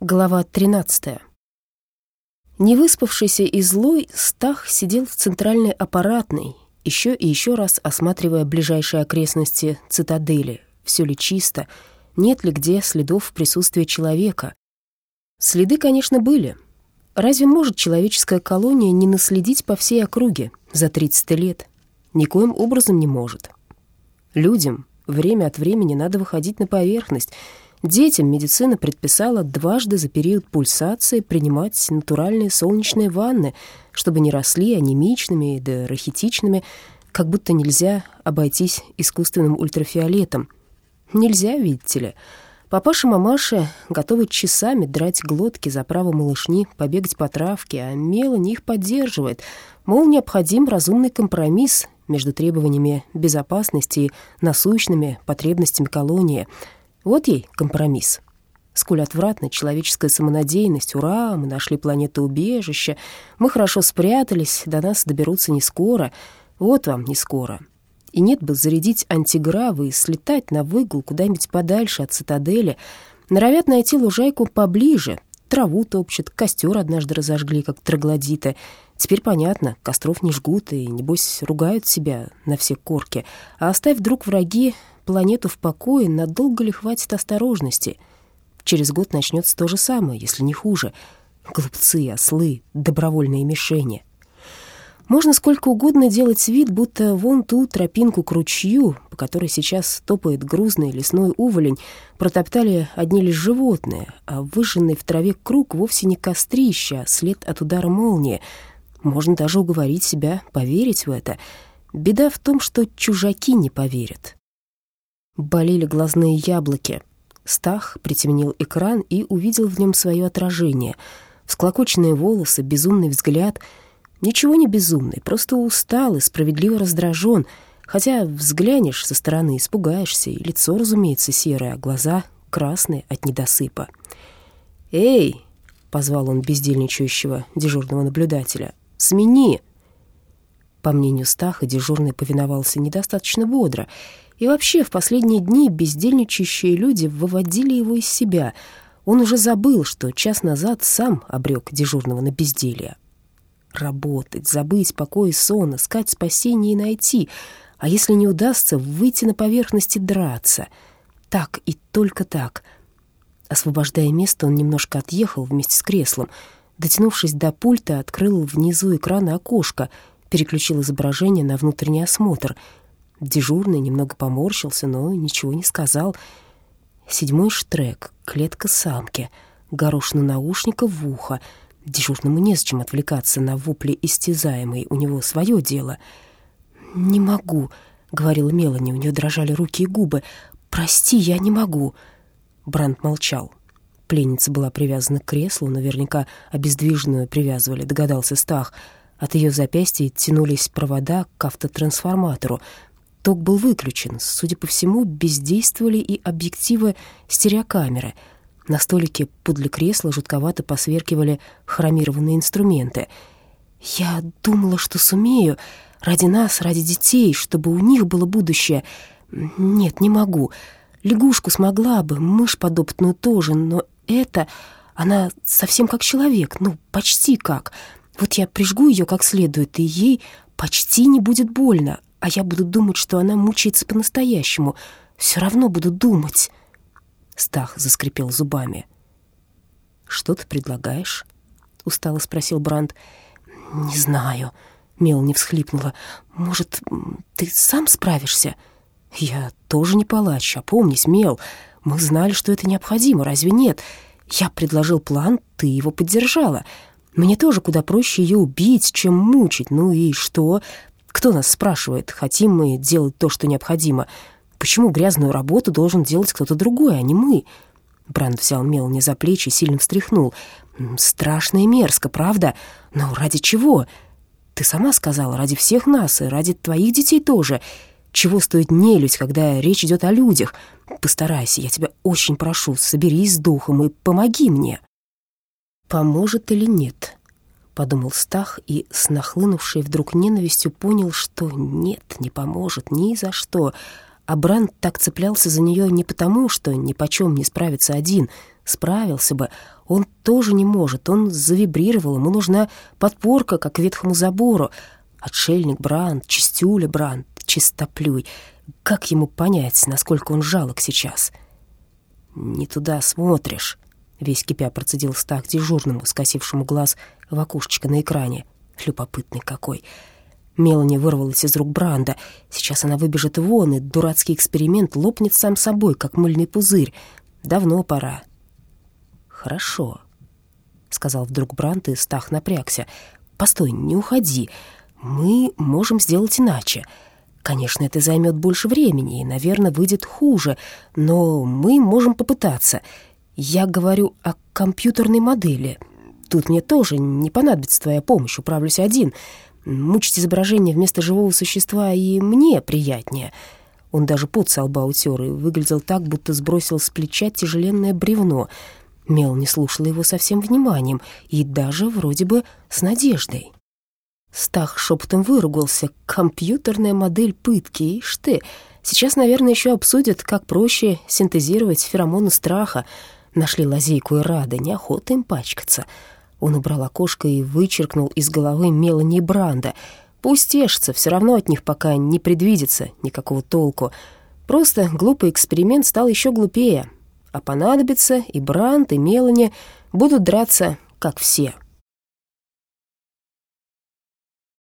Глава 13. Невыспавшийся и злой, Стах сидел в центральной аппаратной, еще и еще раз осматривая ближайшие окрестности цитадели. Все ли чисто, нет ли где следов присутствия человека. Следы, конечно, были. Разве может человеческая колония не наследить по всей округе за 30 лет? Никоим образом не может. Людям время от времени надо выходить на поверхность — Детям медицина предписала дважды за период пульсации принимать натуральные солнечные ванны, чтобы не росли анемичными да рахитичными, как будто нельзя обойтись искусственным ультрафиолетом. Нельзя, видите ли. Папаша-мамаша готовы часами драть глотки за право малышни побегать по травке, а Мелани их поддерживает. Мол, необходим разумный компромисс между требованиями безопасности и насущными потребностями колонии — вот ей компромисс. Сколь отвратна человеческая самонадеянность. Ура, мы нашли планету убежища, мы хорошо спрятались, до нас доберутся не скоро. Вот вам не скоро. И нет бы зарядить антигравы и слетать на выгул куда-нибудь подальше от цитадели. Норовят найти лужайку поближе, траву топчут, костер однажды разожгли, как троглодиты. Теперь понятно, костров не жгут и, небось, ругают себя на все корки. А оставь вдруг враги планету в покое, надолго ли хватит осторожности? Через год начнется то же самое, если не хуже. Глупцы, ослы, добровольные мишени. Можно сколько угодно делать вид, будто вон ту тропинку к ручью, по которой сейчас топает грузный лесной уволень, протоптали одни лишь животные, а выжженный в траве круг вовсе не кострище, а след от удара молнии. Можно даже уговорить себя поверить в это. Беда в том, что чужаки не поверят. Болели глазные яблоки. Стах притемнил экран и увидел в нем свое отражение. Всклокоченные волосы, безумный взгляд. Ничего не безумный, просто устал и справедливо раздражен. Хотя взглянешь со стороны, испугаешься, и лицо, разумеется, серое, а глаза красные от недосыпа. «Эй!» — позвал он бездельничающего дежурного наблюдателя. «Смени!» По мнению Стаха, дежурный повиновался недостаточно бодро — и вообще, в последние дни бездельничающие люди выводили его из себя. Он уже забыл, что час назад сам обрек дежурного на безделье. Работать, забыть покой и сон, искать спасение и найти. А если не удастся, выйти на поверхность и драться. Так и только так. Освобождая место, он немножко отъехал вместе с креслом. Дотянувшись до пульта, открыл внизу экрана окошко, переключил изображение на внутренний осмотр — Дежурный немного поморщился, но ничего не сказал. Седьмой штрек, клетка самки, горошина наушника в ухо. Дежурному незачем отвлекаться на вопли истязаемой, у него свое дело. «Не могу», — говорила Мелани, у нее дрожали руки и губы. «Прости, я не могу». Бранд молчал. Пленница была привязана к креслу, наверняка обездвиженную привязывали, догадался Стах. От ее запястья тянулись провода к автотрансформатору — Ток был выключен. Судя по всему, бездействовали и объективы стереокамеры. На столике подле кресла жутковато посверкивали хромированные инструменты. «Я думала, что сумею. Ради нас, ради детей, чтобы у них было будущее. Нет, не могу. Лягушку смогла бы, мышь подопытную тоже, но это... Она совсем как человек, ну, почти как. Вот я прижгу ее как следует, и ей почти не будет больно, а я буду думать, что она мучается по-настоящему. Все равно буду думать. Стах заскрипел зубами. «Что ты предлагаешь?» — устало спросил Бранд. «Не знаю», — Мел не всхлипнула. «Может, ты сам справишься?» «Я тоже не палач, опомнись, Мел. Мы знали, что это необходимо, разве нет? Я предложил план, ты его поддержала. Мне тоже куда проще ее убить, чем мучить. Ну и что? Кто нас спрашивает, хотим мы делать то, что необходимо? Почему грязную работу должен делать кто-то другой, а не мы?» Бранд взял Мелани за плечи и сильно встряхнул. «Страшно и мерзко, правда? Но ради чего? Ты сама сказала, ради всех нас и ради твоих детей тоже. Чего стоит нелюдь, когда речь идет о людях? Постарайся, я тебя очень прошу, соберись с духом и помоги мне». Поможет или нет? подумал Стах и с нахлынувшей вдруг ненавистью понял, что нет, не поможет ни за что. А Бранд так цеплялся за нее не потому, что ни почем не справится один, справился бы. Он тоже не может, он завибрировал, ему нужна подпорка, как ветхому забору. Отшельник Бранд, чистюля Бранд, чистоплюй. Как ему понять, насколько он жалок сейчас? «Не туда смотришь», — весь кипя процедил Стах дежурному, скосившему глаз в окошечко на экране. Любопытный какой. Мелани вырвалась из рук Бранда. Сейчас она выбежит вон, и дурацкий эксперимент лопнет сам собой, как мыльный пузырь. Давно пора. «Хорошо», — сказал вдруг Бранд, и Стах напрягся. «Постой, не уходи. Мы можем сделать иначе. Конечно, это займет больше времени и, наверное, выйдет хуже, но мы можем попытаться. Я говорю о компьютерной модели. Тут мне тоже не понадобится твоя помощь, управлюсь один. Мучить изображение вместо живого существа и мне приятнее». Он даже пот со лба утер и выглядел так, будто сбросил с плеча тяжеленное бревно. Мел не слушала его со всем вниманием и даже вроде бы с надеждой. Стах шепотом выругался. «Компьютерная модель пытки, ишь ты! Сейчас, наверное, еще обсудят, как проще синтезировать феромоны страха. Нашли лазейку и рады, неохота им пачкаться». Он убрал окошко и вычеркнул из головы Мелани Бранда. «Пусть тешатся, все равно от них пока не предвидится никакого толку. Просто глупый эксперимент стал еще глупее. А понадобится и Бранд, и Мелани будут драться, как все».